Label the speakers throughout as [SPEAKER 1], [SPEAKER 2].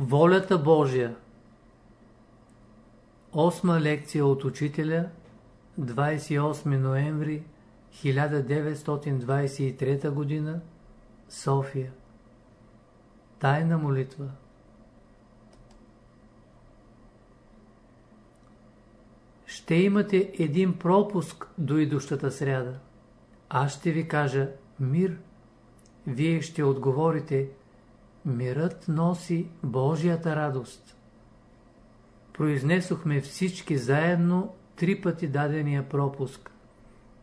[SPEAKER 1] Волята Божия Осма лекция от учителя 28 ноември 1923 г. София Тайна молитва Ще имате един пропуск до идущата сряда. Аз ще ви кажа мир. Вие ще отговорите Мирът носи Божията радост. Произнесохме всички заедно три пъти дадения пропуск.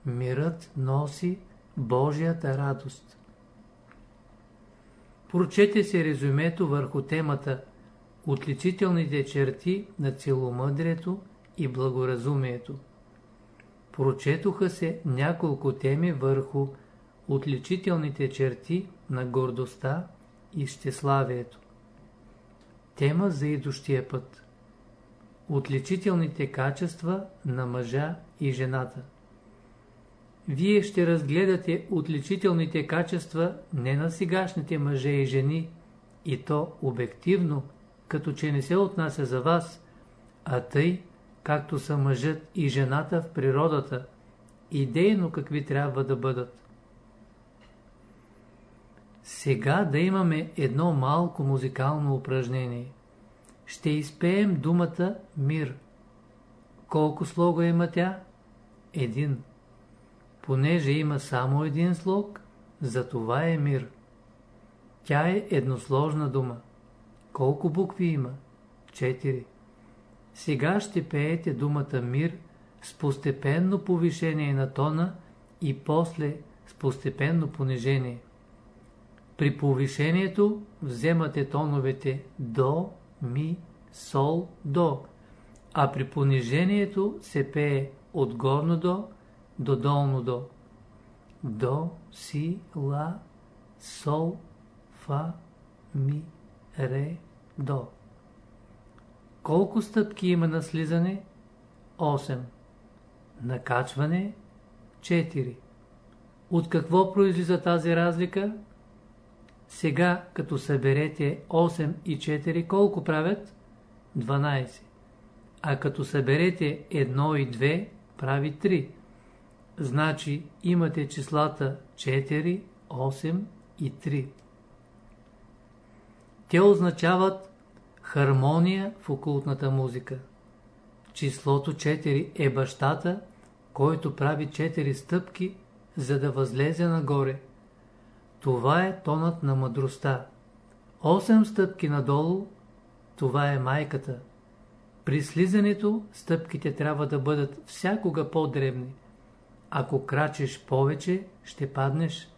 [SPEAKER 1] Мирът носи Божията радост. Прочете се резюмето върху темата Отличителните черти на целомъдрието и благоразумието. Прочетоха се няколко теми върху отличителните черти на гордостта и щеславието. Тема за идущия път. Отличителните качества на мъжа и жената. Вие ще разгледате отличителните качества не на сегашните мъже и жени, и то обективно, като че не се отнася за вас, а тъй, както са мъжът и жената в природата, идейно какви трябва да бъдат. Сега да имаме едно малко музикално упражнение. Ще изпеем думата мир. Колко слога има тя? Един. Понеже има само един слог, за това е мир. Тя е едносложна дума. Колко букви има? Четири. Сега ще пеете думата мир с постепенно повишение на тона и после с постепенно понижение. При повишението вземате тоновете до, ми, сол, до, а при понижението се пее от горно до до долно до. До, си, ла, сол, фа, ми, ре, до. Колко стъпки има на слизане? 8. Накачване? 4. От какво произлиза тази разлика? Сега, като съберете 8 и 4, колко правят? 12. А като съберете 1 и 2, прави 3. Значи имате числата 4, 8 и 3. Те означават хармония в окултната музика. Числото 4 е бащата, който прави 4 стъпки, за да възлезе нагоре. Това е тонът на мъдростта. 8 стъпки надолу, това е майката. При слизането стъпките трябва да бъдат всякога по-дребни. Ако крачеш повече, ще паднеш.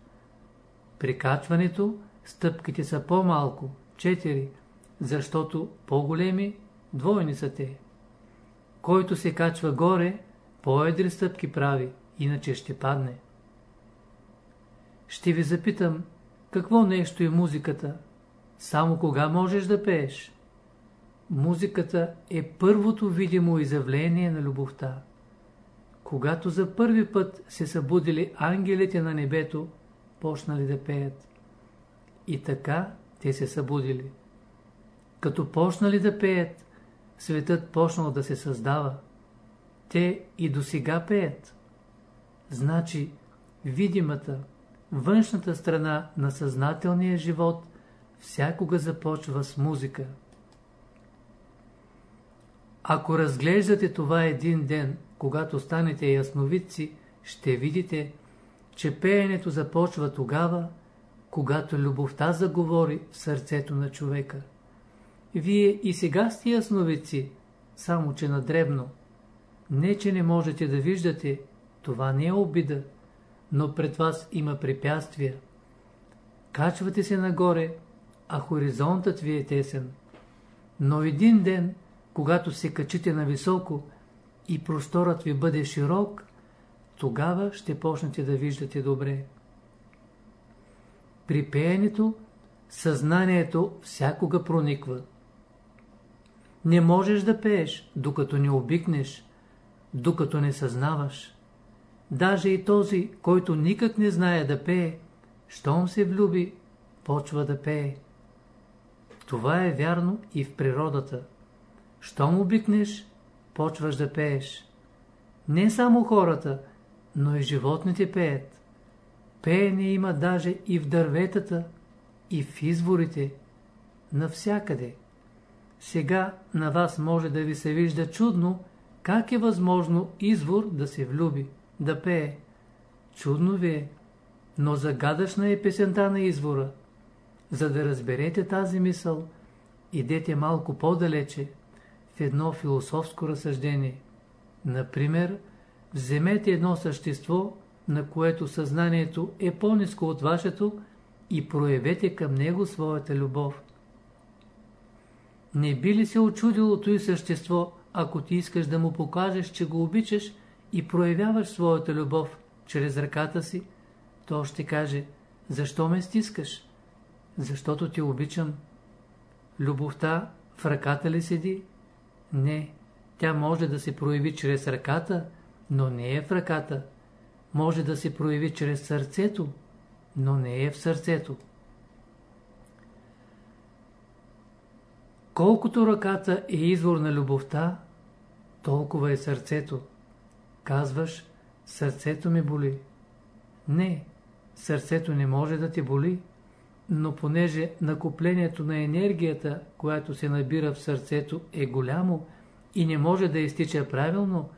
[SPEAKER 1] При качването стъпките са по-малко, 4, защото по-големи, двойни са те. Който се качва горе, по-едри стъпки прави, иначе ще падне. Ще ви запитам, какво нещо е музиката? Само кога можеш да пееш? Музиката е първото видимо изявление на любовта. Когато за първи път се събудили ангелите на небето, почнали да пеят. И така те се събудили. Като почнали да пеят, светът почнал да се създава. Те и до сега пеят. Значи, видимата, външната страна на съзнателния живот всякога започва с музика. Ако разглеждате това един ден, когато станете ясновидци, ще видите, че пеенето започва тогава, когато любовта заговори в сърцето на човека. Вие и сега сте ясновидци, само че на дребно. Не, че не можете да виждате, това не е обида, но пред вас има препятствия. Качвате се нагоре, а хоризонтът ви е тесен. Но един ден, когато се качите на високо и просторът ви бъде широк, тогава ще почнете да виждате добре. При пеенето съзнанието всякога прониква. Не можеш да пееш, докато не обикнеш, докато не съзнаваш. Даже и този, който никак не знае да пее, щом се влюби, почва да пее. Това е вярно и в природата. Щом обикнеш, почваш да пееш. Не само хората, но и животните пеят. Пеене има даже и в дърветата, и в изворите, навсякъде. Сега на вас може да ви се вижда чудно, как е възможно извор да се влюби, да пее. Чудно ви е, но загадъчна е песента на извора. За да разберете тази мисъл, идете малко по-далече в едно философско разсъждение. Например, вземете едно същество, на което съзнанието е по-низко от вашето и проявете към него своята любов. Не би ли се очудило той същество, ако ти искаш да му покажеш, че го обичаш и проявяваш своята любов чрез ръката си? То ще каже, защо ме стискаш? Защото ти обичам. Любовта в ръката ли седи? Не, тя може да се прояви чрез ръката, но не е в ръката. Може да се прояви чрез сърцето, но не е в сърцето. Колкото ръката е извор на любовта, толкова е сърцето. Казваш, сърцето ми боли. Не, сърцето не може да ти боли, но понеже накоплението на енергията, която се набира в сърцето е голямо и не може да изтича правилно,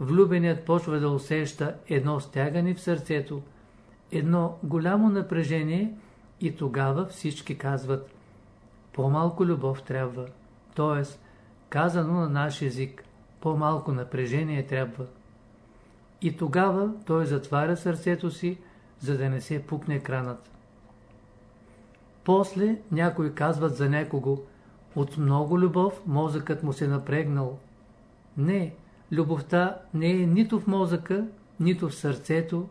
[SPEAKER 1] влюбеният почва да усеща едно стягане в сърцето, едно голямо напрежение и тогава всички казват по-малко любов трябва, т.е. казано на наш език, по-малко напрежение трябва. И тогава той затваря сърцето си, за да не се пукне кранът. После някои казват за някого, от много любов мозъкът му се напрегнал. Не, любовта не е нито в мозъка, нито в сърцето,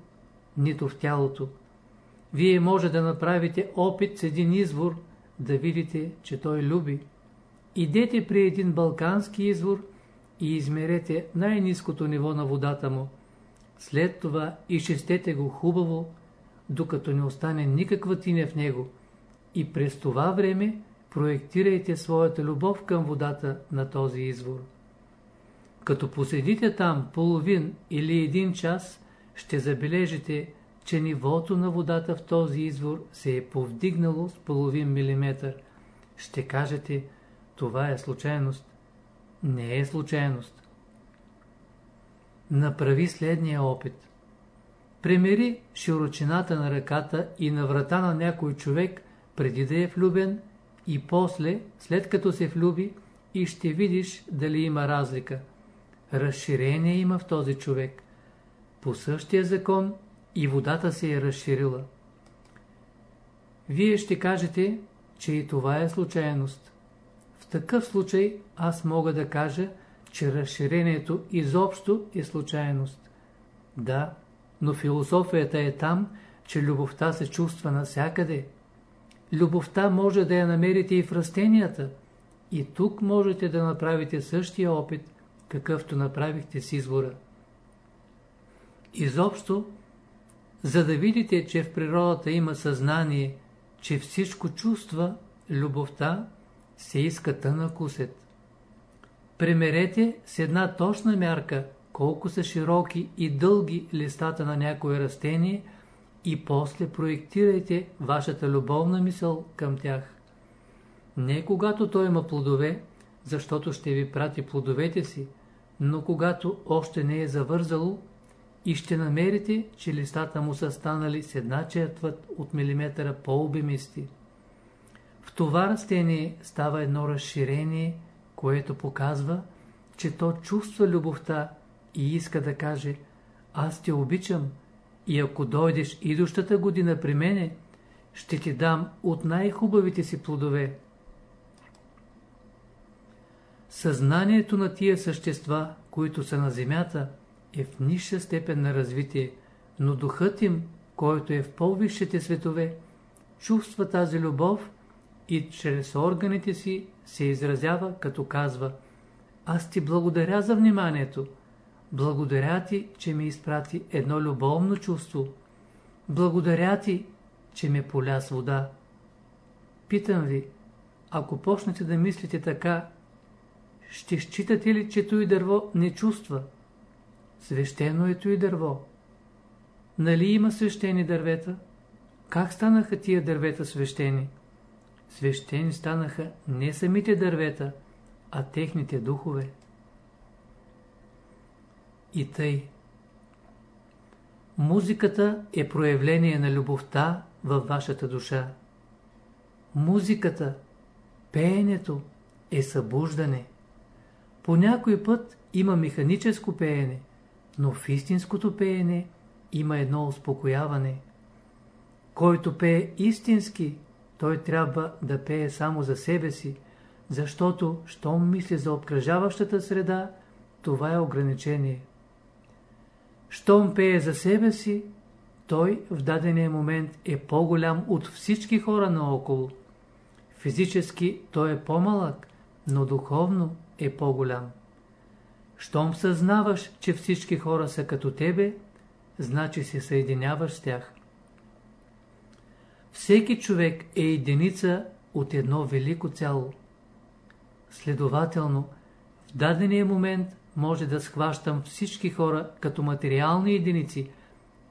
[SPEAKER 1] нито в тялото. Вие може да направите опит с един извор, да видите, че той люби. Идете при един балкански извор и измерете най-низкото ниво на водата му. След това изчистете го хубаво, докато не остане никаква тиня в него. И през това време проектирайте своята любов към водата на този извор. Като поседите там половин или един час, ще забележите, че нивото на водата в този извор се е повдигнало с половин милиметър. Ще кажете, това е случайност. Не е случайност. Направи следния опит. Премери широчината на ръката и на врата на някой човек преди да е влюбен и после, след като се влюби, и ще видиш дали има разлика. Разширение има в този човек. По същия закон и водата се е разширила. Вие ще кажете, че и това е случайност. В такъв случай аз мога да кажа, че разширението изобщо е случайност. Да, но философията е там, че любовта се чувства навсякъде. Любовта може да я намерите и в растенията. И тук можете да направите същия опит, какъвто направихте с извора. Изобщо за да видите, че в природата има съзнание, че всичко чувства, любовта се иска тънък усет. Премерете с една точна мярка колко са широки и дълги листата на някое растение и после проектирайте вашата любовна мисъл към тях. Не когато той има плодове, защото ще ви прати плодовете си, но когато още не е завързало, и ще намерите, че листата му са станали с една четвърт от милиметъра по-обемисти. В това растение става едно разширение, което показва, че то чувства любовта и иска да каже «Аз те обичам и ако дойдеш идущата година при мене, ще ти дам от най-хубавите си плодове». Съзнанието на тия същества, които са на земята, е в нисша степен на развитие, но духът им, който е в по-висшите светове, чувства тази любов и чрез органите си се изразява, като казва Аз ти благодаря за вниманието. Благодаря ти, че ми изпрати едно любовно чувство. Благодаря ти, че ме поля с вода. Питам ви, ако почнете да мислите така, ще считате ли, че той дърво не чувства? Свещено е той дърво. Нали има свещени дървета? Как станаха тия дървета свещени? Свещени станаха не самите дървета, а техните духове. И тъй. Музиката е проявление на любовта във вашата душа. Музиката, пеенето е събуждане. По някой път има механическо пеене, но в истинското пеене има едно успокояване. Който пее истински, той трябва да пее само за себе си, защото, щом мисли за обкръжаващата среда, това е ограничение. Щом пее за себе си, той в дадения момент е по-голям от всички хора наоколо. Физически той е по-малък, но духовно е по-голям. Щом съзнаваш, че всички хора са като тебе, значи се съединяваш с тях. Всеки човек е единица от едно велико цяло. Следователно, в дадения момент може да схващам всички хора като материални единици,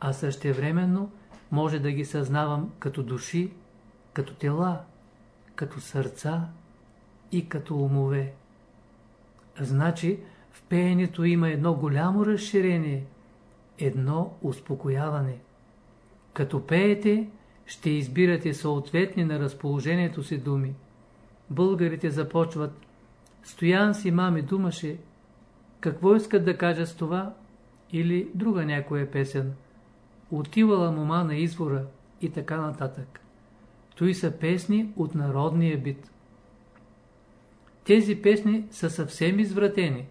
[SPEAKER 1] а същевременно може да ги съзнавам като души, като тела, като сърца и като умове. Значи, в пеенето има едно голямо разширение, едно успокояване. Като пеете, ще избирате съответни на разположението си думи. Българите започват Стоян си мами думаше, какво искат да кажат с това? Или друга някоя песен. Отивала мома на извора и така нататък. Той са песни от народния бит. Тези песни са съвсем извратени.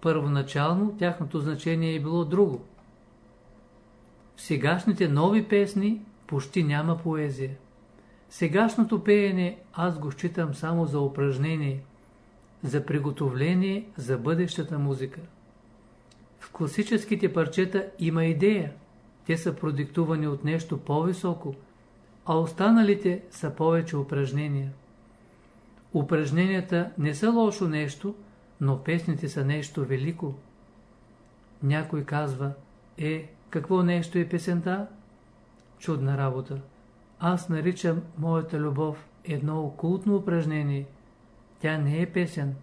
[SPEAKER 1] Първоначално тяхното значение е било друго. В сегашните нови песни почти няма поезия. Сегашното пеене аз го считам само за упражнение, за приготовление за бъдещата музика. В класическите парчета има идея. Те са продиктувани от нещо по-високо, а останалите са повече упражнения. Упражненията не са лошо нещо, но песните са нещо велико. Някой казва, е, какво нещо е песента? Чудна работа. Аз наричам моята любов едно окултно упражнение. Тя не е песен.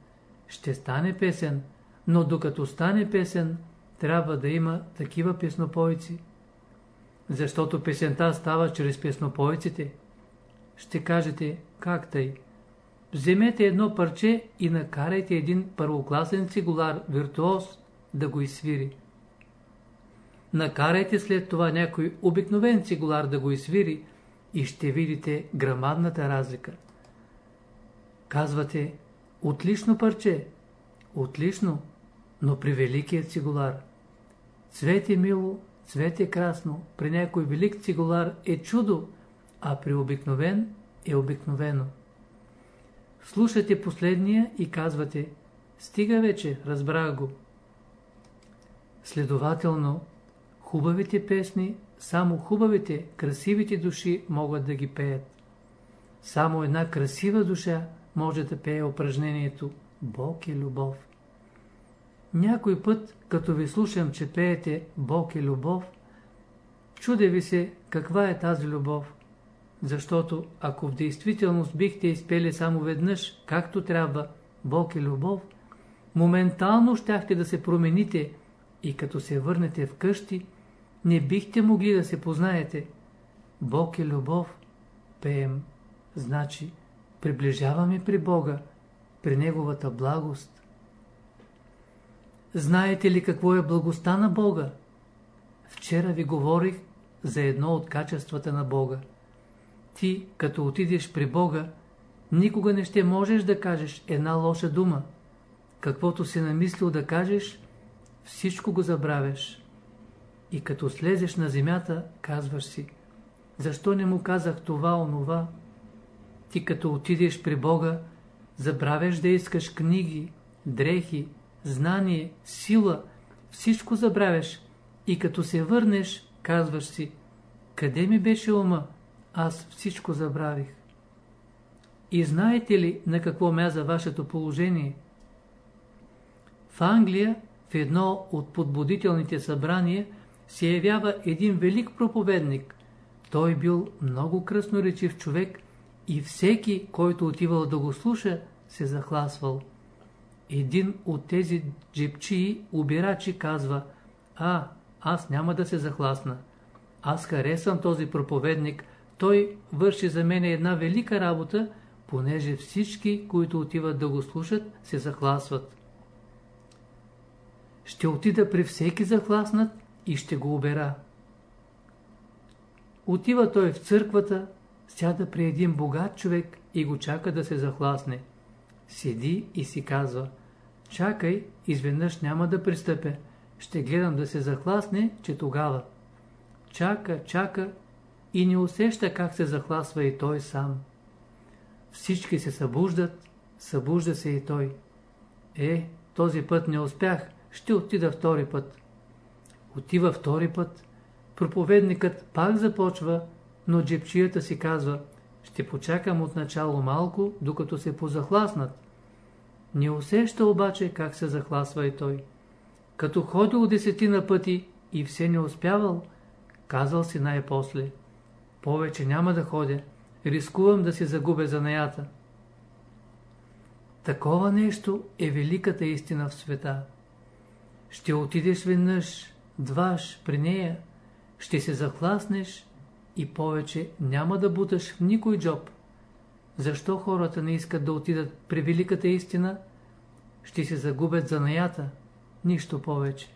[SPEAKER 1] Ще стане песен, но докато стане песен, трябва да има такива песнопойци. Защото песента става чрез песнопойците. Ще кажете, как тъй? Вземете едно парче и накарайте един първокласен цигулар, виртуоз, да го изсвири. Накарайте след това някой обикновен цигулар да го изсвири и ще видите грамадната разлика. Казвате, отлично парче, отлично, но при великият цигулар. Цвете мило, цвете красно, при някой велик цигулар е чудо, а при обикновен е обикновено. Слушате последния и казвате, стига вече, разбрах го. Следователно, хубавите песни, само хубавите, красивите души могат да ги пеят. Само една красива душа може да пее упражнението Бог е любов. Някой път, като ви слушам, че пеете Бог е любов, чуде ви се каква е тази любов. Защото ако в действителност бихте изпели само веднъж, както трябва, Бог е любов, моментално щяхте да се промените и като се върнете вкъщи, не бихте могли да се познаете. Бог е любов, пеем, значи приближаваме при Бога, при Неговата благост. Знаете ли какво е благостта на Бога? Вчера ви говорих за едно от качествата на Бога. Ти, като отидеш при Бога, никога не ще можеш да кажеш една лоша дума. Каквото си намислил да кажеш, всичко го забравяш. И като слезеш на земята, казваш си, защо не му казах това, онова? Ти като отидеш при Бога, забравяш да искаш книги, дрехи, знание, сила, всичко забравяш. И като се върнеш, казваш си, къде ми беше ума? Аз всичко забравих. И знаете ли на какво мяза вашето положение? В Англия, в едно от подбудителните събрания, се явява един велик проповедник. Той бил много кръсноречив човек и всеки, който отивал да го слуша, се захласвал. Един от тези джепчии, убирачи, казва, а, аз няма да се захласна. Аз харесвам този проповедник, той върши за мен една велика работа, понеже всички, които отиват да го слушат, се захласват. Ще отида при всеки захласнат и ще го обера. Отива той в църквата, сяда при един богат човек и го чака да се захласне. Седи и си казва, чакай, изведнъж няма да пристъпя, ще гледам да се захласне, че тогава. Чака, чака и не усеща как се захласва и той сам. Всички се събуждат, събужда се и той. Е, този път не успях, ще отида втори път. Отива втори път, проповедникът пак започва, но джепчията си казва, ще почакам от начало малко, докато се позахласнат. Не усеща обаче как се захласва и той. Като ходил десетина пъти и все не успявал, казал си най-после. Повече няма да ходя, рискувам да си загубя занаята. Такова нещо е великата истина в света. Ще отидеш веднъж, дваш при нея, ще се захласнеш и повече няма да буташ в никой джоб. Защо хората не искат да отидат при великата истина? Ще се загубят занаята, нищо повече.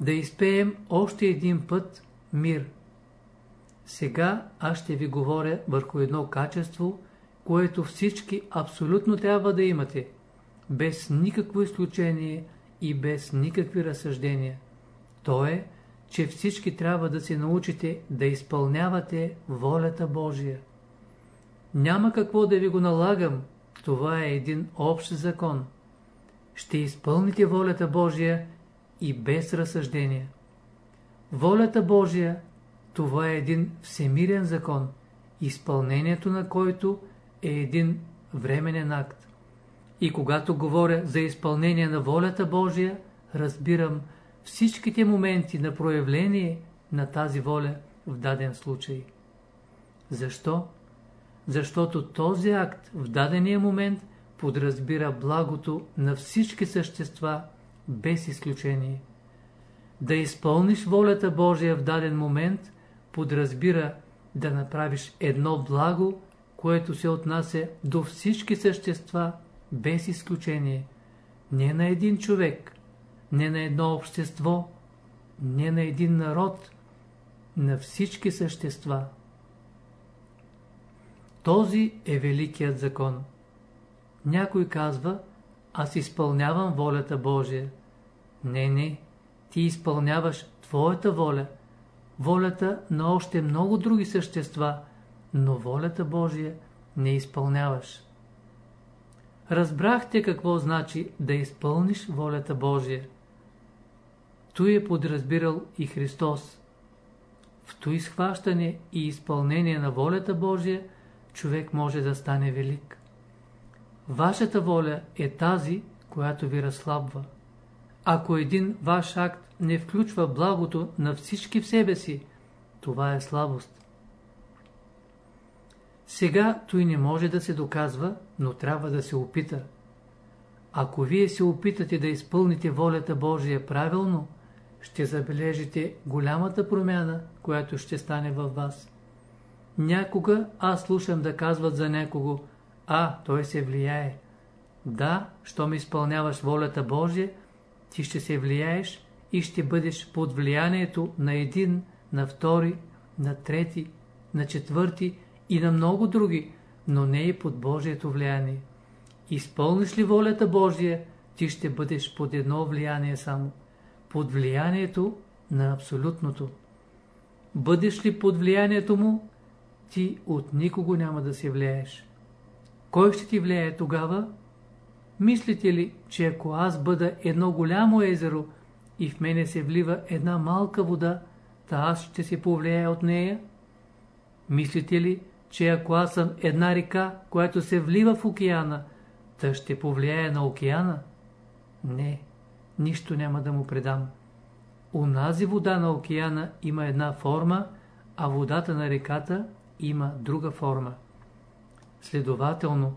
[SPEAKER 1] Да изпеем още един път мир. Сега аз ще ви говоря върху едно качество, което всички абсолютно трябва да имате, без никакво изключение и без никакви разсъждения. То е, че всички трябва да се научите да изпълнявате волята Божия. Няма какво да ви го налагам, това е един общ закон. Ще изпълните волята Божия и без разсъждения. Волята Божия, това е един всемирен закон, изпълнението на който е един временен акт. И когато говоря за изпълнение на волята Божия, разбирам всичките моменти на проявление на тази воля в даден случай. Защо? Защото този акт в дадения момент подразбира благото на всички същества без изключение. Да изпълниш волята Божия в даден момент подразбира да направиш едно благо, което се отнася до всички същества без изключение. Не на един човек, не на едно общество, не на един народ, на всички същества. Този е великият закон. Някой казва, аз изпълнявам волята Божия. Не, не, ти изпълняваш твоята воля, волята на още много други същества, но волята Божия не изпълняваш. Разбрахте какво значи да изпълниш волята Божия. Той е подразбирал и Христос. В той схващане и изпълнение на волята Божия човек може да стане велик. Вашата воля е тази, която ви разслабва. Ако един ваш акт не включва благото на всички в себе си, това е слабост. Сега той не може да се доказва, но трябва да се опита. Ако вие се опитате да изпълните волята Божия правилно, ще забележите голямата промяна, която ще стане във вас. Някога аз слушам да казват за някого, а, той се влияе. Да, щом изпълняваш волята Божия, ти ще се влияеш и ще бъдеш под влиянието на един, на втори, на трети, на четвърти и на много други, но не и под Божието влияние. Изпълниш ли волята Божия, ти ще бъдеш под едно влияние само под влиянието на абсолютното. Бъдеш ли под влиянието му, ти от никого няма да се влияеш. Кой ще ти влияе тогава? Мислите ли, че ако аз бъда едно голямо езеро и в мене се влива една малка вода, та аз ще се повлияя от нея? Мислите ли, че ако аз съм една река, която се влива в океана, та ще повлияе на океана? Не, нищо няма да му предам. Унази вода на океана има една форма, а водата на реката има друга форма. Следователно,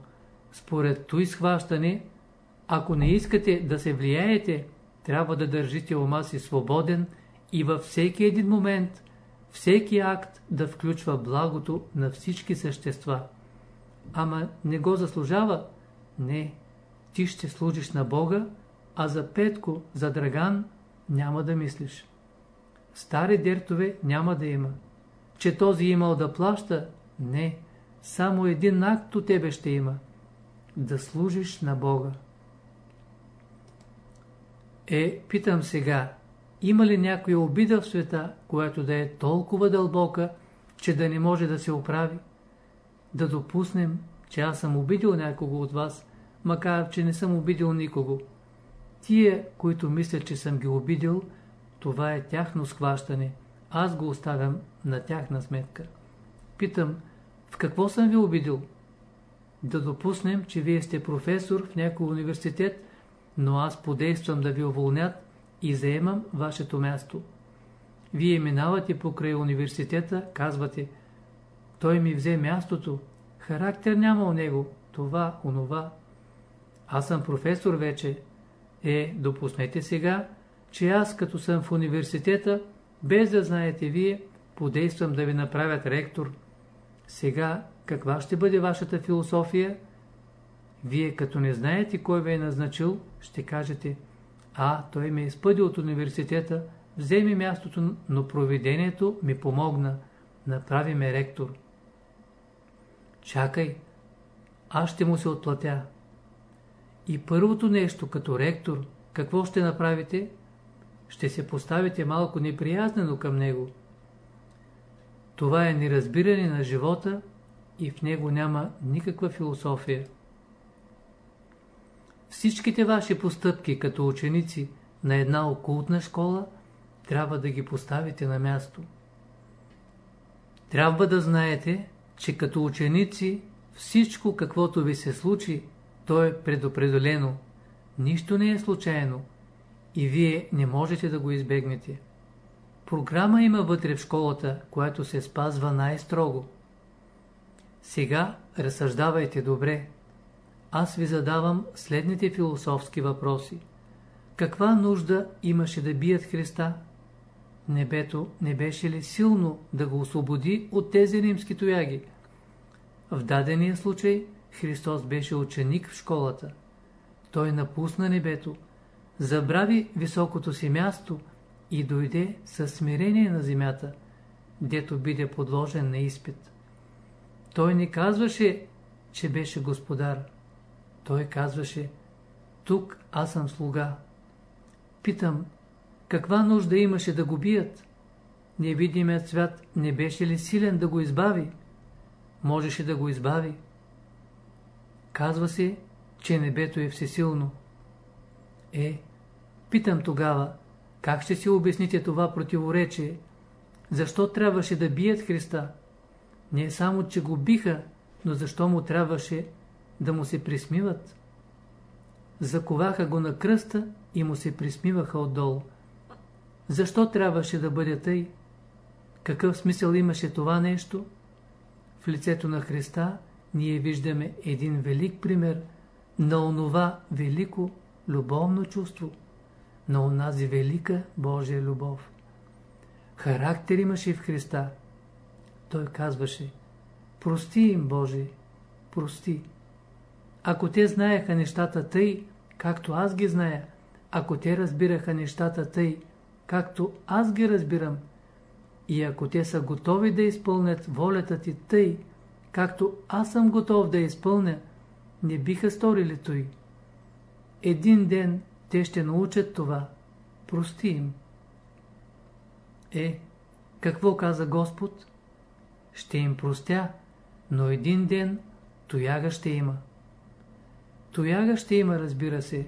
[SPEAKER 1] според той схващане, ако не искате да се влияете, трябва да държите ума си свободен и във всеки един момент, всеки акт да включва благото на всички същества. Ама не го заслужава? Не. Ти ще служиш на Бога, а за Петко, за Драган няма да мислиш. Стари дертове няма да има. Че този имал да плаща? Не. Само един акт от тебе ще има. Да служиш на Бога. Е, питам сега, има ли някоя обида в света, която да е толкова дълбока, че да не може да се оправи? Да допуснем, че аз съм обидил някого от вас, макар че не съм обидил никого. Тие, които мислят, че съм ги обидил, това е тяхно схващане. Аз го оставям на тяхна сметка. Питам, в какво съм ви обидил? Да допуснем, че вие сте професор в някой университет, но аз подействам да ви уволнят и заемам вашето място. Вие минавате покрай университета, казвате, той ми взе мястото, характер няма у него, това, онова. Аз съм професор вече. Е, допуснете сега, че аз като съм в университета, без да знаете вие, подействам да ви направят ректор. Сега, каква ще бъде вашата философия? Вие като не знаете кой ви е назначил, ще кажете, а, той ме изпъди от университета, вземи мястото, но провидението ми помогна, направи ме ректор. Чакай, аз ще му се отплатя. И първото нещо, като ректор, какво ще направите? Ще се поставите малко неприязнено към него. Това е неразбиране на живота и в него няма никаква философия. Всичките ваши постъпки като ученици на една окултна школа трябва да ги поставите на място. Трябва да знаете, че като ученици всичко каквото ви се случи, то е предопределено. Нищо не е случайно и вие не можете да го избегнете. Програма има вътре в школата, която се спазва най-строго. Сега разсъждавайте добре. Аз ви задавам следните философски въпроси. Каква нужда имаше да бият Христа? Небето не беше ли силно да го освободи от тези римски тояги? В дадения случай Христос беше ученик в школата. Той напусна небето, забрави високото си място и дойде със смирение на земята, дето биде подложен на изпит. Той не казваше, че беше господар. Той казваше, тук аз съм слуга. Питам, каква нужда имаше да го бият? Невидимият свят не беше ли силен да го избави? Можеше да го избави. Казва се, че небето е всесилно. Е, питам тогава, как ще си обясните това противоречие? Защо трябваше да бият Христа? Не само, че го биха, но защо му трябваше да му се присмиват? Заковаха го на кръста и му се присмиваха отдолу. Защо трябваше да бъде тъй? Какъв смисъл имаше това нещо? В лицето на Христа ние виждаме един велик пример на онова велико любовно чувство, на онази велика Божия любов. Характер имаше в Христа. Той казваше, прости им, Боже, прости. Ако те знаеха нещата тъй, както аз ги зная, ако те разбираха нещата тъй, както аз ги разбирам, и ако те са готови да изпълнят волята ти тъй, както аз съм готов да изпълня, не биха сторили той. Един ден те ще научат това. Прости им. Е, какво каза Господ? Ще им простя, но един ден тояга ще има. Тояга ще има, разбира се.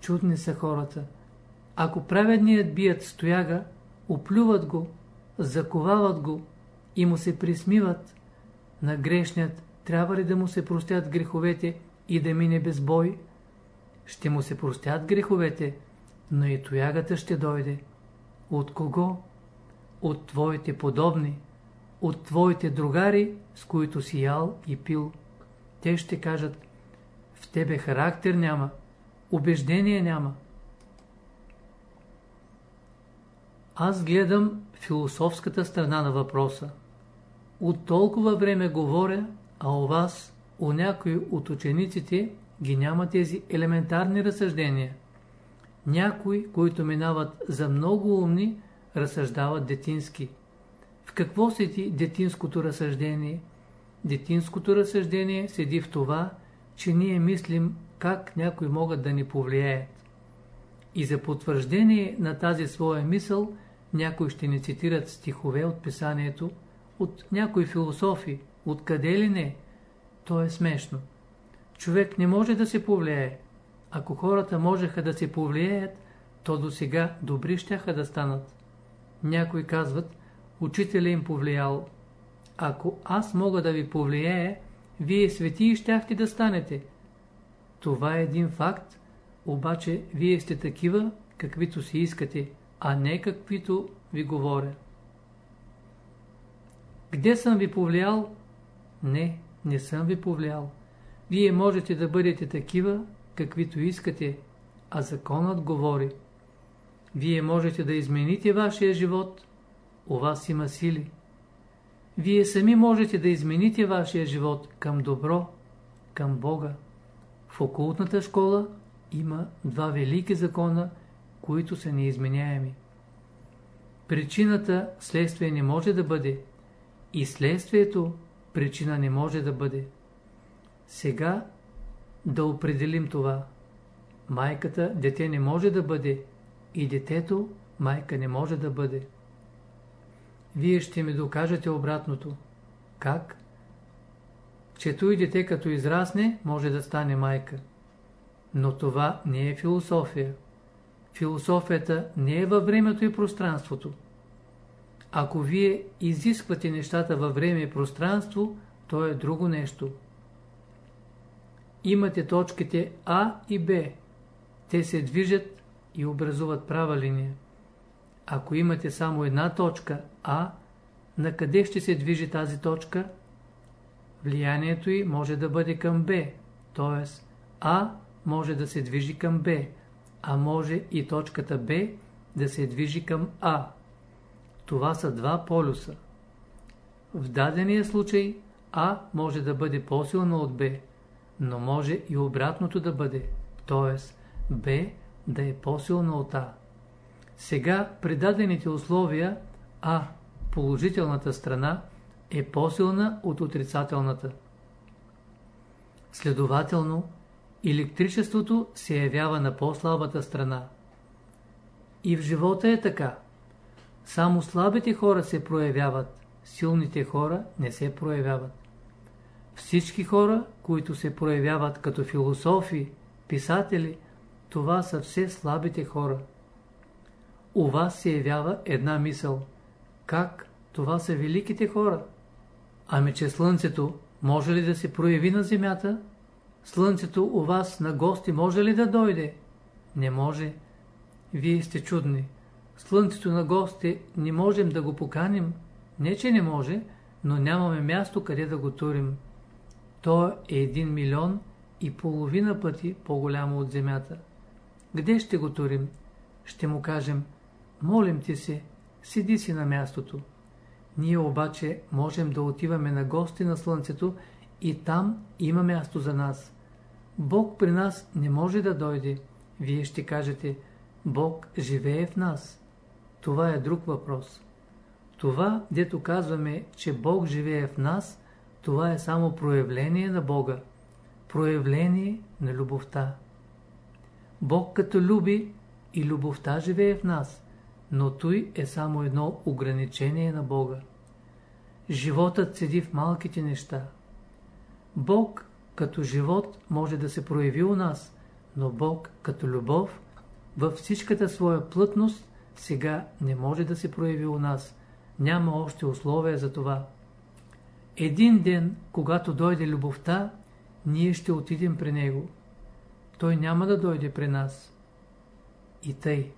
[SPEAKER 1] Чудни са хората. Ако праведният бият стояга, оплюват го, заковават го и му се присмиват, На грешният трябва ли да му се простят греховете и да мине без бой? Ще му се простят греховете, но и тоягата ще дойде. От кого? От твоите подобни, от твоите другари, с които си ял и пил. Те ще кажат, в тебе характер няма, убеждение няма. Аз гледам философската страна на въпроса. От толкова време говоря, а у вас, у някои от учениците, ги няма тези елементарни разсъждения. Някои, които минават за много умни, разсъждават детински. В какво седи детинското разсъждение? Детинското разсъждение седи в това, че ние мислим как някои могат да ни повлияят. И за потвърждение на тази своя мисъл, някои ще ни цитират стихове от писанието, от някои философи, откъде ли не. То е смешно. Човек не може да се повлияе. Ако хората можеха да се повлияят, то до сега добри щяха да станат. Някои казват, учителя им повлиял. Ако аз мога да ви повлияя, вие свети и щяхте да станете. Това е един факт, обаче вие сте такива, каквито си искате, а не каквито ви говоря. Где съм ви повлиял? Не, не съм ви повлиял. Вие можете да бъдете такива, каквито искате, а законът говори. Вие можете да измените вашия живот, у вас има сили. Вие сами можете да измените вашия живот към добро, към Бога. В окултната школа има два велики закона, които са неизменяеми. Причината следствие не може да бъде и следствието причина не може да бъде. Сега да определим това. Майката дете не може да бъде и детето майка не може да бъде. Вие ще ми докажете обратното. Как? Че той дете като израсне, може да стане майка. Но това не е философия. Философията не е във времето и пространството. Ако вие изисквате нещата във време и пространство, то е друго нещо. Имате точките А и Б. Те се движат и образуват права линия. Ако имате само една точка А, на къде ще се движи тази точка? Влиянието й може да бъде към Б, т.е. А може да се движи към Б, а може и точката Б да се движи към А. Това са два полюса. В дадения случай А може да бъде по-силно от Б, но може и обратното да бъде, т.е. Б да е по-силно от А. Сега при дадените условия А, положителната страна, е по-силна от отрицателната. Следователно, електричеството се явява на по-слабата страна. И в живота е така. Само слабите хора се проявяват, силните хора не се проявяват. Всички хора, които се проявяват като философи, писатели, това са все слабите хора. У вас се явява една мисъл. Как? Това са великите хора. Ами че Слънцето може ли да се прояви на Земята? Слънцето у вас на гости може ли да дойде? Не може. Вие сте чудни. Слънцето на гости не можем да го поканим. Не, че не може, но нямаме място къде да го турим. То е един милион и половина пъти по-голямо от Земята. Где ще го турим? Ще му кажем, молим ти се, седи си на мястото. Ние обаче можем да отиваме на гости на Слънцето и там има място за нас. Бог при нас не може да дойде. Вие ще кажете, Бог живее в нас. Това е друг въпрос. Това, дето казваме, че Бог живее в нас, това е само проявление на Бога. Проявление на любовта. Бог като люби и любовта живее в нас, но той е само едно ограничение на Бога. Животът седи в малките неща. Бог като живот може да се прояви у нас, но Бог като любов във всичката своя плътност сега не може да се прояви у нас. Няма още условия за това. Един ден, когато дойде любовта, ние ще отидем при него. Той няма да дойде при нас. И тъй.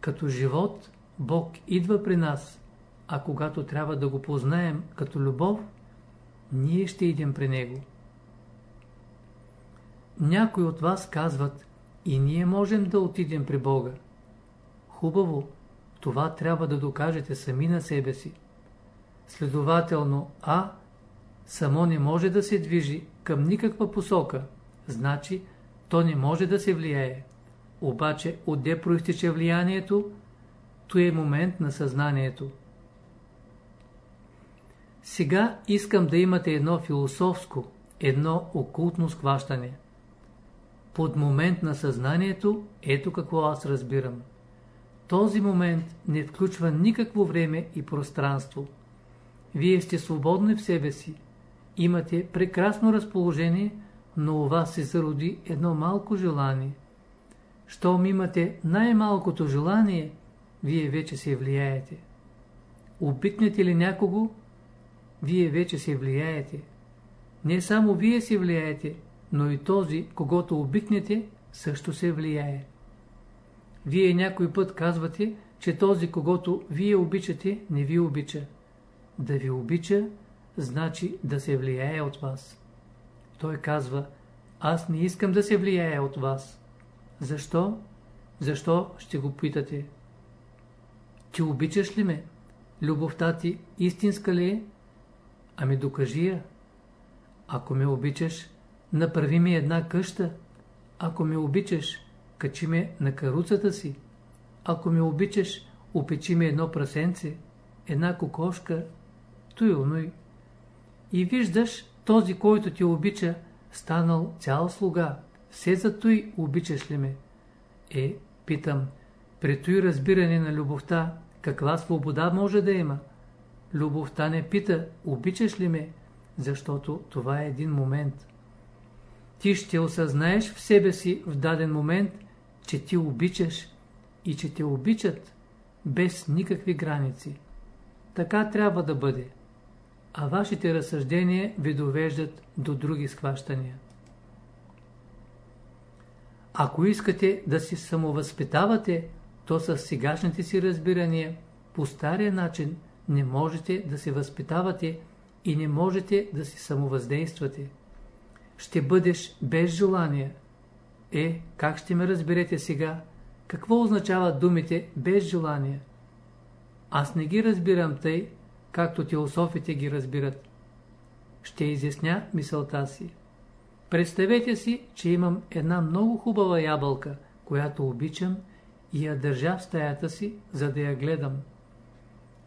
[SPEAKER 1] Като живот, Бог идва при нас, а когато трябва да го познаем като любов, ние ще идем при Него. Някои от вас казват, и ние можем да отидем при Бога. Хубаво, това трябва да докажете сами на себе си. Следователно, А само не може да се движи към никаква посока, значи то не може да се влияе. Обаче, отде проистича влиянието, то е момент на съзнанието. Сега искам да имате едно философско, едно окултно схващане. Под момент на съзнанието, ето какво аз разбирам. Този момент не включва никакво време и пространство. Вие сте свободни в себе си. Имате прекрасно разположение, но у вас се зароди едно малко желание. Щом имате най-малкото желание, вие вече се влияете. Обикнете ли някого, вие вече се влияете. Не само вие се влияете, но и този, когато обикнете, също се влияе. Вие някой път казвате, че този, когато вие обичате, не ви обича. Да ви обича, значи да се влияе от вас. Той казва, аз не искам да се влияе от вас. Защо? Защо ще го питате? Ти обичаш ли ме? Любовта ти истинска ли е? Ами докажи я. Ако ме обичаш, направи ми една къща. Ако ме обичаш, качи ме на каруцата си. Ако ме обичаш, опечи ми едно прасенце, една кокошка, той оной. И виждаш, този, който ти обича, станал цял слуга. Все за той обичаш ли ме? Е, питам, при той разбиране на любовта, каква свобода може да има? Любовта не пита, обичаш ли ме, защото това е един момент. Ти ще осъзнаеш в себе си в даден момент, че ти обичаш и че те обичат без никакви граници. Така трябва да бъде. А вашите разсъждения ви довеждат до други схващания. Ако искате да си самовъзпитавате, то с сегашните си разбирания, по стария начин, не можете да се възпитавате и не можете да си самовъздействате. Ще бъдеш без желание. Е, как ще ме разберете сега? Какво означават думите без желание? Аз не ги разбирам тъй, както теософите ги разбират. Ще изясня мисълта си. Представете си, че имам една много хубава ябълка, която обичам и я държа в стаята си, за да я гледам.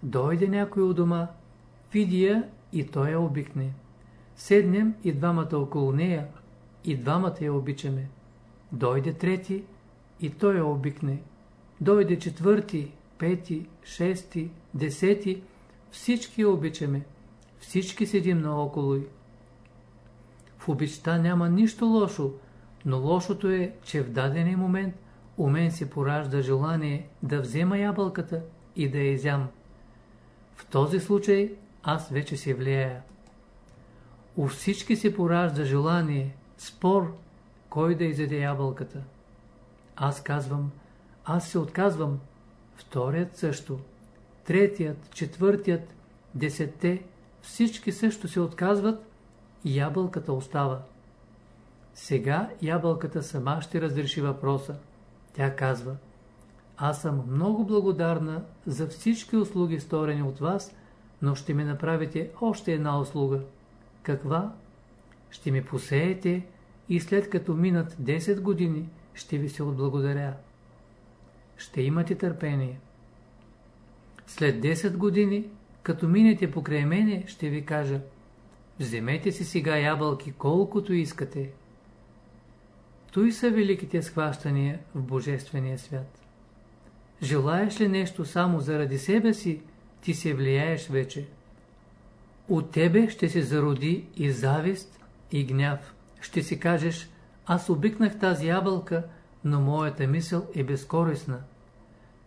[SPEAKER 1] Дойде някой у дома, види я и той я обикне. Седнем и двамата около нея, и двамата я обичаме. Дойде трети и той я обикне. Дойде четвърти, пети, шести, десети, всички я обичаме. Всички седим наоколо й. В обичта няма нищо лошо, но лошото е, че в дадения момент у мен се поражда желание да взема ябълката и да я изям. В този случай аз вече се влияя. У всички се поражда желание, спор, кой да изяде ябълката. Аз казвам, аз се отказвам, вторият също, третият, четвъртият, десетте, всички също се отказват ябълката остава. Сега ябълката сама ще разреши въпроса. Тя казва, аз съм много благодарна за всички услуги сторени от вас, но ще ми направите още една услуга. Каква? Ще ми посеете и след като минат 10 години ще ви се отблагодаря. Ще имате търпение. След 10 години, като минете покрай мене, ще ви кажа Вземете си сега ябълки колкото искате. Той са великите схващания в Божествения свят. Желаеш ли нещо само заради себе си, ти се влияеш вече. От тебе ще се зароди и завист, и гняв. Ще си кажеш, аз обикнах тази ябълка, но моята мисъл е безкорисна.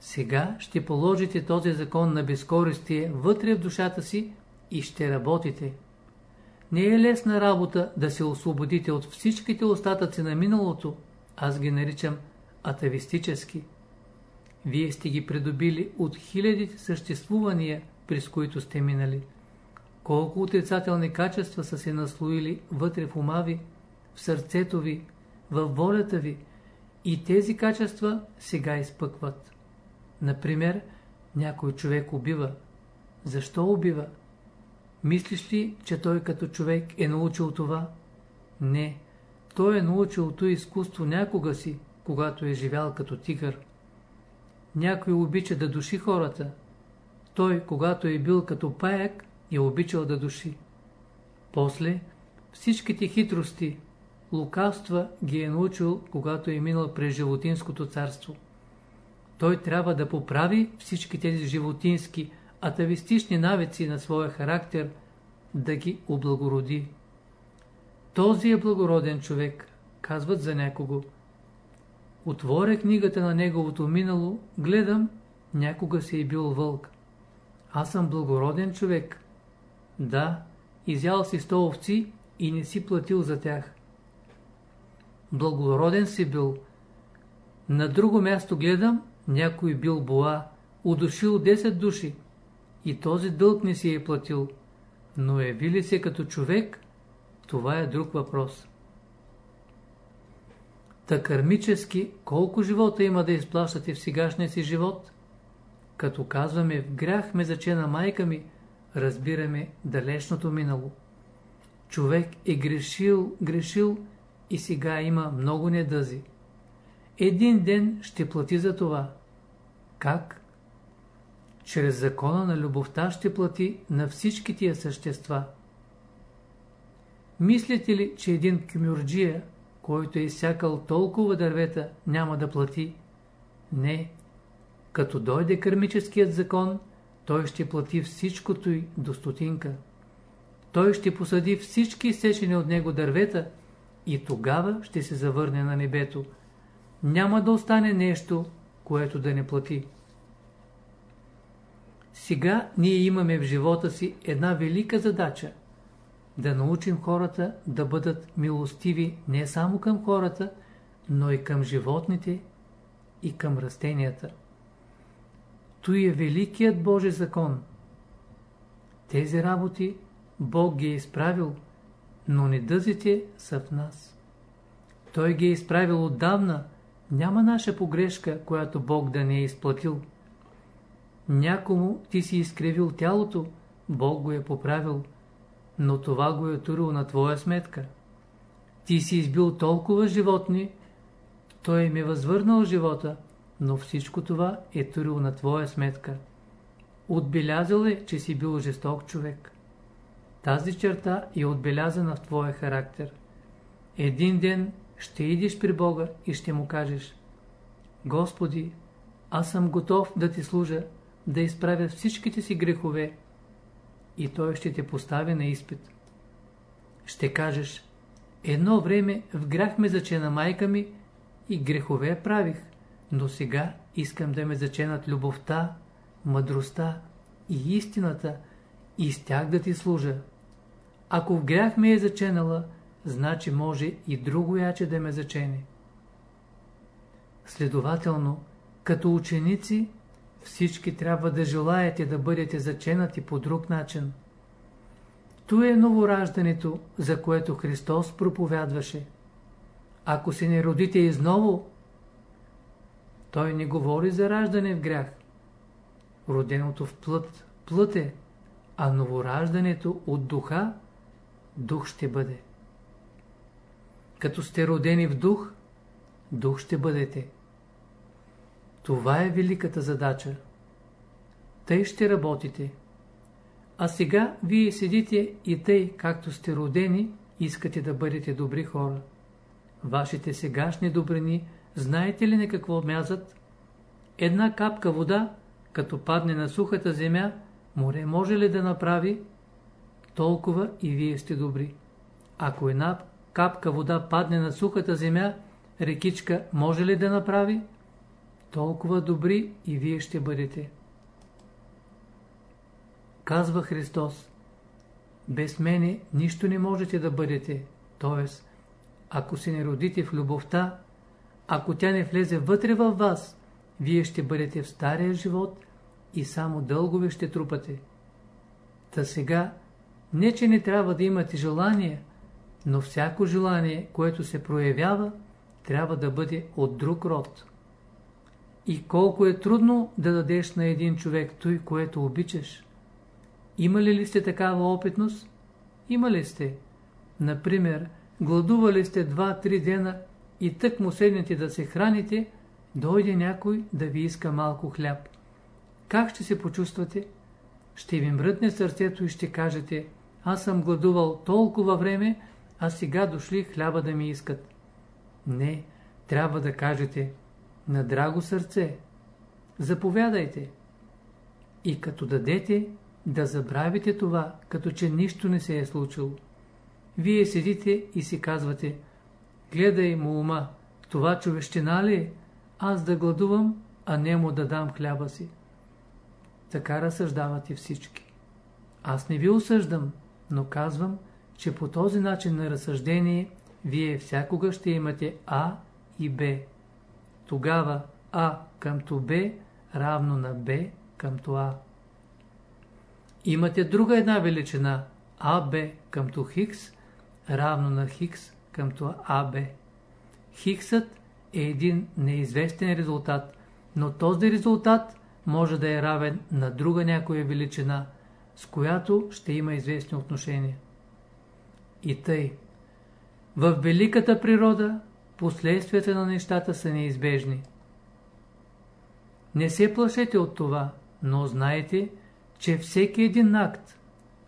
[SPEAKER 1] Сега ще положите този закон на безкористие вътре в душата си и ще работите. Не е лесна работа да се освободите от всичките остатъци на миналото, аз ги наричам атавистически. Вие сте ги придобили от хилядите съществувания, през които сте минали. Колко отрицателни качества са се наслоили вътре в ума ви, в сърцето ви, във волята ви и тези качества сега изпъкват. Например, някой човек убива. Защо убива? Мислиш ли, че той като човек е научил това? Не. Той е научил то изкуство някога си, когато е живял като тигър. Някой обича да души хората. Той, когато е бил като паяк, е обичал да души. После всичките хитрости, лукавства ги е научил, когато е минал през животинското царство. Той трябва да поправи всички тези животински, атавистични навици на своя характер, да ги облагороди. Този е благороден човек, казват за някого. Отворя книгата на неговото минало, гледам, някога си е бил вълк. Аз съм благороден човек. Да, изял си сто овци и не си платил за тях. Благороден си бил. На друго място гледам, някой бил боа, удушил 10 души и този дълг не си е платил. Но е ли се като човек, това е друг въпрос. Та кармически, колко живота има да изплащате в сегашния си живот? Като казваме в грях ме зачена майка ми, разбираме далечното минало. Човек е грешил, грешил и сега има много недъзи. Един ден ще плати за това. Как? Чрез закона на любовта ще плати на всички тия същества. Мислите ли, че един кюмюрджия, който е изсякал толкова дървета, няма да плати? Не. Като дойде кармическият закон, той ще плати всичкото й до стотинка. Той ще посади всички изсечени от него дървета и тогава ще се завърне на небето. Няма да остане нещо, което да не плати. Сега ние имаме в живота си една велика задача – да научим хората да бъдат милостиви не само към хората, но и към животните и към растенията. Той е великият Божи закон. Тези работи Бог ги е изправил, но недъзите са в нас. Той ги е изправил отдавна, няма наша погрешка, която Бог да не е изплатил. Някому ти си изкривил тялото, Бог го е поправил, но това го е турил на твоя сметка. Ти си избил толкова животни, той им е възвърнал живота, но всичко това е турил на твоя сметка. Отбелязал е, че си бил жесток човек. Тази черта е отбелязана в твоя характер. Един ден ще идиш при Бога и ще му кажеш Господи, аз съм готов да ти служа, да изправя всичките си грехове и Той ще те постави на изпит. Ще кажеш Едно време в грях ме зачена майка ми и грехове правих, но сега искам да ме заченат любовта, мъдростта и истината и с тях да ти служа. Ако в грях ме е заченала, значи може и друго яче да ме зачене. Следователно, като ученици, всички трябва да желаете да бъдете заченати по друг начин. То е новораждането, за което Христос проповядваше. Ако се не родите изново, той не говори за раждане в грях. Роденото в плът, плът е, а новораждането от духа, дух ще бъде. Като сте родени в дух, дух ще бъдете. Това е великата задача. Тъй ще работите. А сега вие седите и тъй, както сте родени, искате да бъдете добри хора. Вашите сегашни добрини, знаете ли на какво мязат? Една капка вода, като падне на сухата земя, море може ли да направи? Толкова и вие сте добри. Ако една капка вода падне на сухата земя, рекичка може ли да направи? Толкова добри и вие ще бъдете. Казва Христос, без мене нищо не можете да бъдете. Т.е. ако се не родите в любовта, ако тя не влезе вътре във вас, вие ще бъдете в стария живот и само дългове ще трупате. Та сега, не че не трябва да имате желание, но всяко желание, което се проявява, трябва да бъде от друг род. И колко е трудно да дадеш на един човек той, което обичаш. Имали ли сте такава опитност? Имали сте. Например, гладували сте 2-3 дена и тък му седнете да се храните, дойде някой да ви иска малко хляб. Как ще се почувствате? Ще ви мръдне сърцето и ще кажете, аз съм гладувал толкова време, а сега дошли хляба да ми искат. Не, трябва да кажете, на драго сърце, заповядайте. И като дадете, да забравите това, като че нищо не се е случило. Вие седите и си казвате, гледай му ума, това човещина ли е? Аз да гладувам, а не му да дам хляба си. Така разсъждавате всички. Аз не ви осъждам, но казвам, че по този начин на разсъждение вие всякога ще имате А и Б. Тогава А къмто Б равно на Б къмто А. Имате друга една величина АБ къмто Хикс равно на Хикс къмто АБ. Хиксът е един неизвестен резултат, но този резултат може да е равен на друга някоя величина, с която ще има известни отношения. И тъй. В великата природа последствията на нещата са неизбежни. Не се плашете от това, но знайте, че всеки един акт,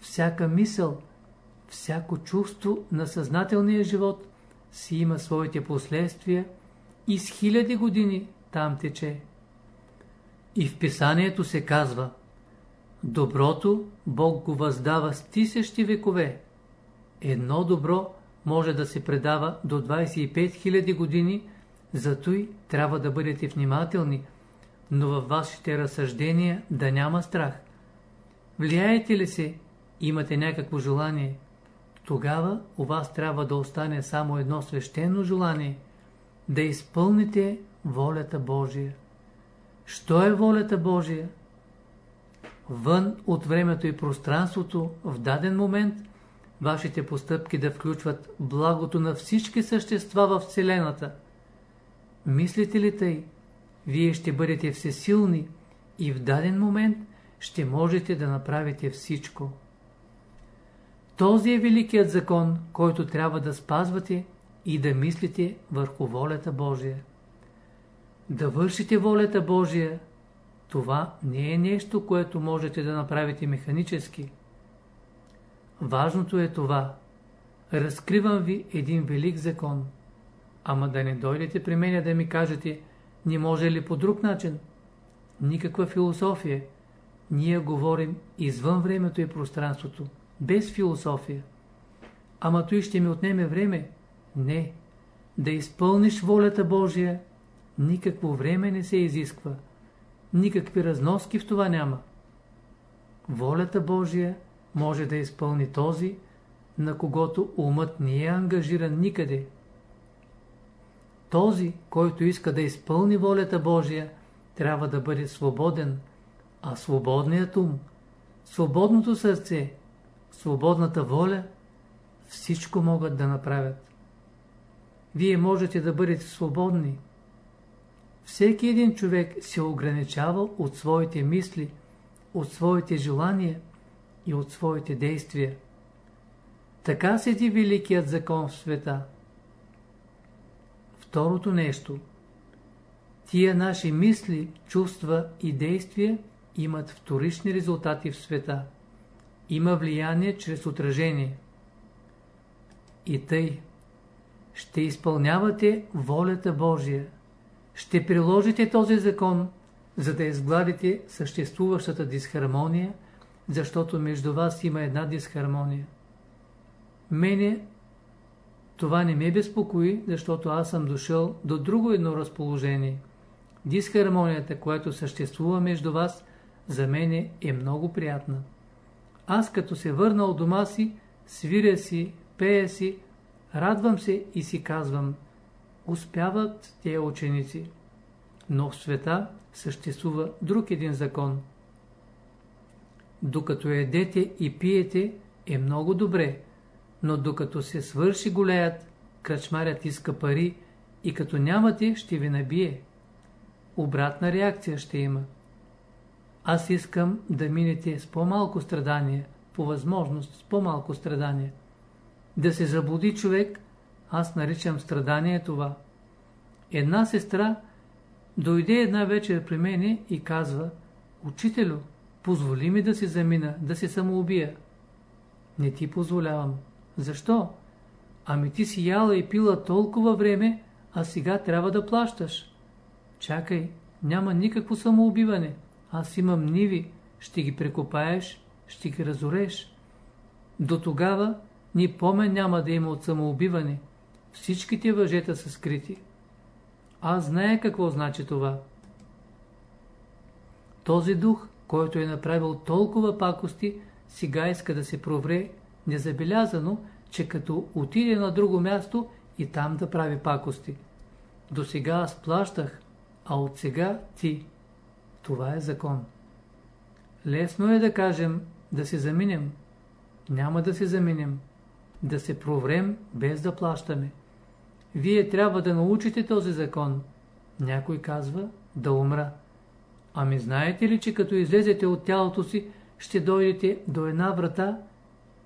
[SPEAKER 1] всяка мисъл, всяко чувство на съзнателния живот си има своите последствия и с хиляди години там тече. И в писанието се казва Доброто Бог го въздава с тисещи векове. Едно добро може да се предава до 25 000 години, зато и трябва да бъдете внимателни, но във вашите разсъждения да няма страх. Влияете ли се, имате някакво желание, тогава у вас трябва да остане само едно свещено желание – да изпълните волята Божия. Що е волята Божия? Вън от времето и пространството в даден момент вашите постъпки да включват благото на всички същества в Вселената. Мислите ли тъй? Вие ще бъдете всесилни и в даден момент ще можете да направите всичко. Този е великият закон, който трябва да спазвате и да мислите върху волята Божия. Да вършите волята Божия, това не е нещо, което можете да направите механически. Важното е това. Разкривам ви един велик закон. Ама да не дойдете при мен да ми кажете, не може ли по друг начин? Никаква философия. Ние говорим извън времето и пространството, без философия. Ама той ще ми отнеме време. Не. Да изпълниш волята Божия, никакво време не се изисква. Никакви разноски в това няма. Волята Божия може да изпълни този, на когото умът не е ангажиран никъде. Този, който иска да изпълни волята Божия, трябва да бъде свободен, а свободният ум, свободното сърце, свободната воля, всичко могат да направят. Вие можете да бъдете свободни. Всеки един човек се ограничава от своите мисли, от своите желания и от своите действия. Така седи великият закон в света. Второто нещо. Тия наши мисли, чувства и действия имат вторични резултати в света. Има влияние чрез отражение. И тъй, ще изпълнявате волята Божия. Ще приложите този закон, за да изгладите съществуващата дисхармония, защото между вас има една дисхармония. Мене това не ме безпокои, защото аз съм дошъл до друго едно разположение. Дисхармонията, която съществува между вас, за мене е много приятна. аз като се върна от дома си, свиря си, пея си, радвам се и си казвам, успяват тези ученици. Но в света съществува друг един закон. Докато едете и пиете, е много добре, но докато се свърши голеят, кръчмарят иска пари и като нямате, ще ви набие. Обратна реакция ще има. Аз искам да минете с по-малко страдания, по възможност с по-малко страдания. Да се заблуди човек, аз наричам страдание това. Една сестра дойде една вечер при мене и казва, Учителю, позволи ми да се замина, да се самоубия. Не ти позволявам. Защо? Ами ти си яла и пила толкова време, а сега трябва да плащаш. Чакай, няма никакво самоубиване. Аз имам ниви, ще ги прекопаеш, ще ги разореш. До тогава ни помен няма да има от самоубиване. Всичките въжета са скрити. Аз знае какво значи това. Този дух, който е направил толкова пакости, сега иска да се провре незабелязано, че като отиде на друго място и там да прави пакости. До сега аз плащах, а от сега ти. Това е закон. Лесно е да кажем да се заминем. Няма да се заминем. Да се проврем без да плащаме. Вие трябва да научите този закон. Някой казва да умра. Ами знаете ли, че като излезете от тялото си, ще дойдете до една врата,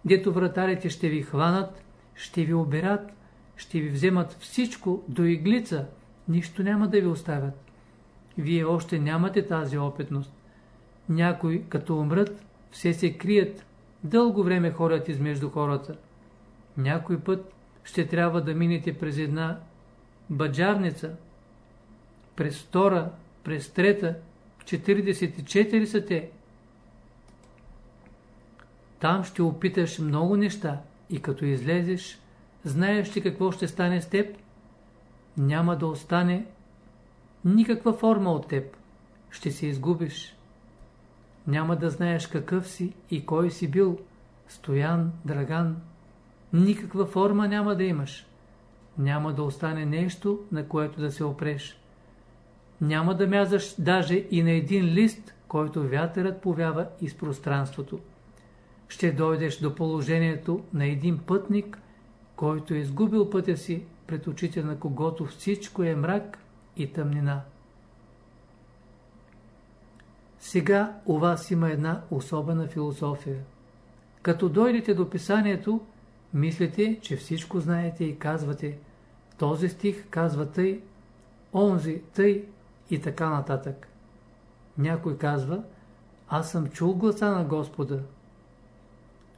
[SPEAKER 1] дето вратарите ще ви хванат, ще ви оберат, ще ви вземат всичко до иглица, нищо няма да ви оставят. Вие още нямате тази опитност. Някои, като умрат, все се крият, дълго време ходят измежду хората. Някой път ще трябва да минете през една баджарница, през втора, през трета, 44 са те. Там ще опиташ много неща и като излезеш, знаеш ли какво ще стане с теб? Няма да остане никаква форма от теб. Ще се изгубиш. Няма да знаеш какъв си и кой си бил. Стоян, Драган. Никаква форма няма да имаш. Няма да остане нещо, на което да се опреш. Няма да мязаш даже и на един лист, който вятърът повява из пространството. Ще дойдеш до положението на един пътник, който е изгубил пътя си пред очите на когото всичко е мрак и тъмнина. Сега у вас има една особена философия. Като дойдете до писанието, мислите, че всичко знаете и казвате този стих казва тъй, онзи тъй и така нататък. Някой казва, аз съм чул гласа на Господа.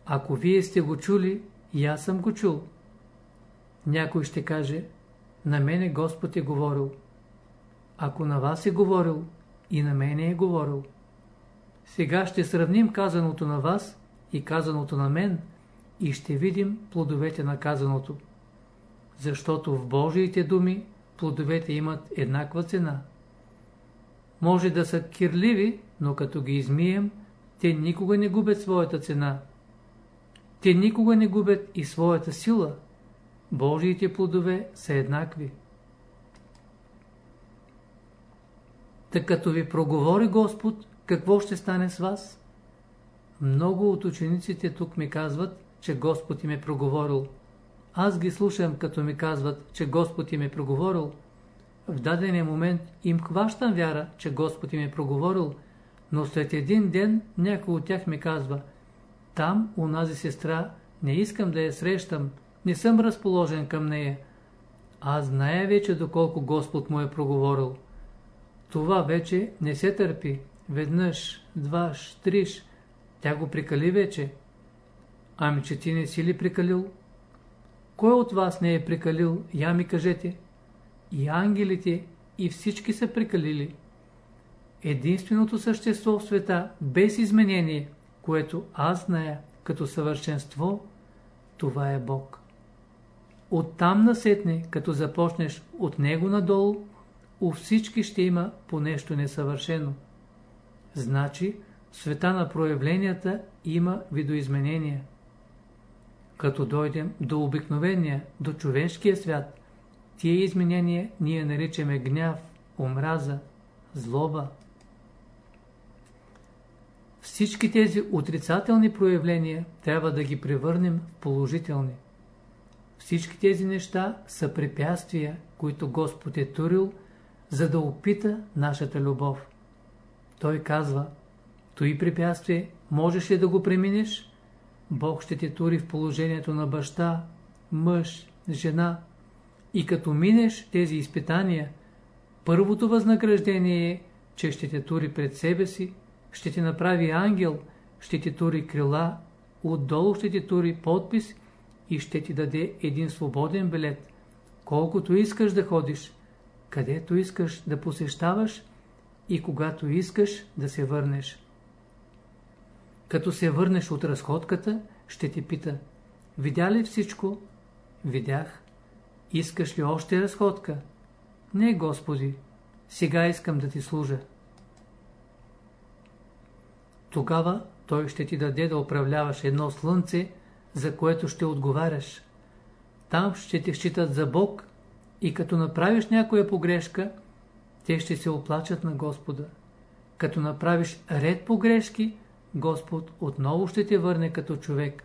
[SPEAKER 1] Ако вие сте го чули, и аз съм го чул. Някой ще каже, на мене Господ е говорил. Ако на вас е говорил, и на мене е говорил. Сега ще сравним казаното на вас и казаното на мен и ще видим плодовете на казаното. Защото в Божиите думи плодовете имат еднаква цена. Може да са кирливи, но като ги измием, те никога не губят своята цена. Те никога не губят и своята сила. Божиите плодове са еднакви. Така като ви проговори Господ, какво ще стане с вас? Много от учениците тук ми казват, че Господ им е проговорил. Аз ги слушам, като ми казват, че Господ им е проговорил. В дадения момент им хващам вяра, че Господ им е проговорил, но след един ден някой от тях ми казва, там, унази сестра, не искам да я срещам, не съм разположен към нея. Аз зная вече доколко Господ му е проговорил. Това вече не се търпи. Веднъж, дваш, триш. Тя го прикали вече. Ами, че ти не си ли прикалил? Кой от вас не е прикалил, я ми кажете. И ангелите, и всички са прикалили. Единственото същество в света, без изменение, което аз зная като съвършенство, това е Бог. Оттам насетне, като започнеш от Него надолу, у всички ще има по нещо несъвършено. Значи, света на проявленията има видоизменения. Като дойдем до обикновения, до човешкия свят, тия изменения ние наричаме гняв, омраза, злоба. Всички тези отрицателни проявления трябва да ги превърнем в положителни. Всички тези неща са препятствия, които Господ е турил, за да опита нашата любов. Той казва, той препятствие можеш ли да го преминеш? Бог ще те тури в положението на баща, мъж, жена. И като минеш тези изпитания, първото възнаграждение е, че ще те тури пред себе си, ще ти направи ангел, ще ти тури крила, отдолу ще ти тури подпис и ще ти даде един свободен билет. Колкото искаш да ходиш, където искаш да посещаваш и когато искаш да се върнеш. Като се върнеш от разходката, ще ти пита, видя ли всичко? Видях. Искаш ли още разходка? Не, Господи, сега искам да ти служа. Тогава той ще ти даде да управляваш едно слънце, за което ще отговаряш. Там ще те считат за Бог и като направиш някоя погрешка, те ще се оплачат на Господа. Като направиш ред погрешки, Господ отново ще те върне като човек.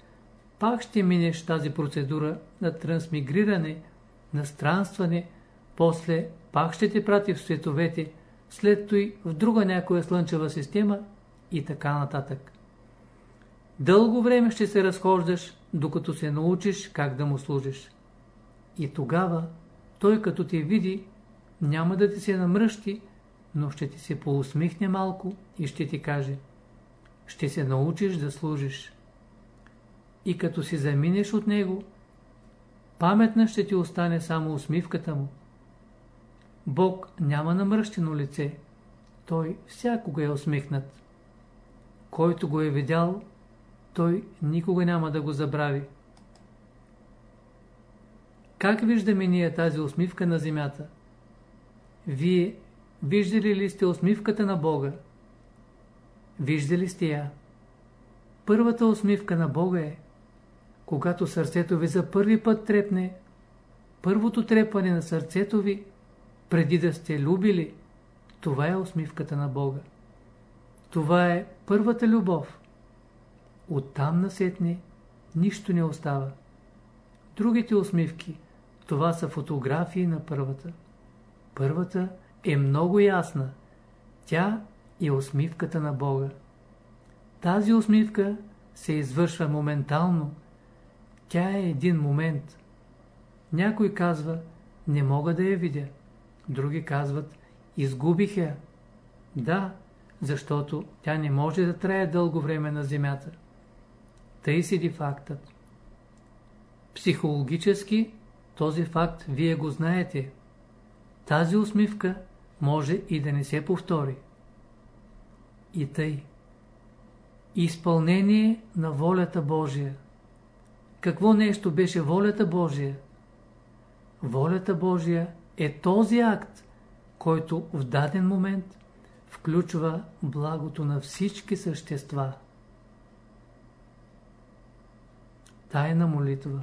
[SPEAKER 1] Пак ще минеш тази процедура на трансмигриране, на странстване, после пак ще те прати в световете, след той в друга някоя слънчева система и така нататък. Дълго време ще се разхождаш, докато се научиш как да му служиш. И тогава той като те види, няма да ти се намръщи, но ще ти се поусмихне малко и ще ти каже ще се научиш да служиш. И като си заминеш от него, паметна ще ти остане само усмивката му. Бог няма намръщено лице, той всякога е усмихнат. Който го е видял, той никога няма да го забрави. Как виждаме ние тази усмивка на земята? Вие виждали ли сте усмивката на Бога? Виждали сте я? Първата усмивка на Бога е, когато сърцето ви за първи път трепне, първото трепане на сърцето ви, преди да сте любили, това е усмивката на Бога. Това е първата любов. Оттам насетне нищо не остава. Другите усмивки, това са фотографии на първата. Първата е много ясна. Тя е усмивката на Бога. Тази усмивка се извършва моментално. Тя е един момент. Някой казва, не мога да я видя. Други казват, изгубих я. Да, защото тя не може да трае дълго време на земята. Тъй седи фактът. Психологически този факт вие го знаете. Тази усмивка може и да не се повтори. И тъй. Изпълнение на волята Божия. Какво нещо беше волята Божия? Волята Божия е този акт, който в даден момент включва благото на всички същества. Тайна молитва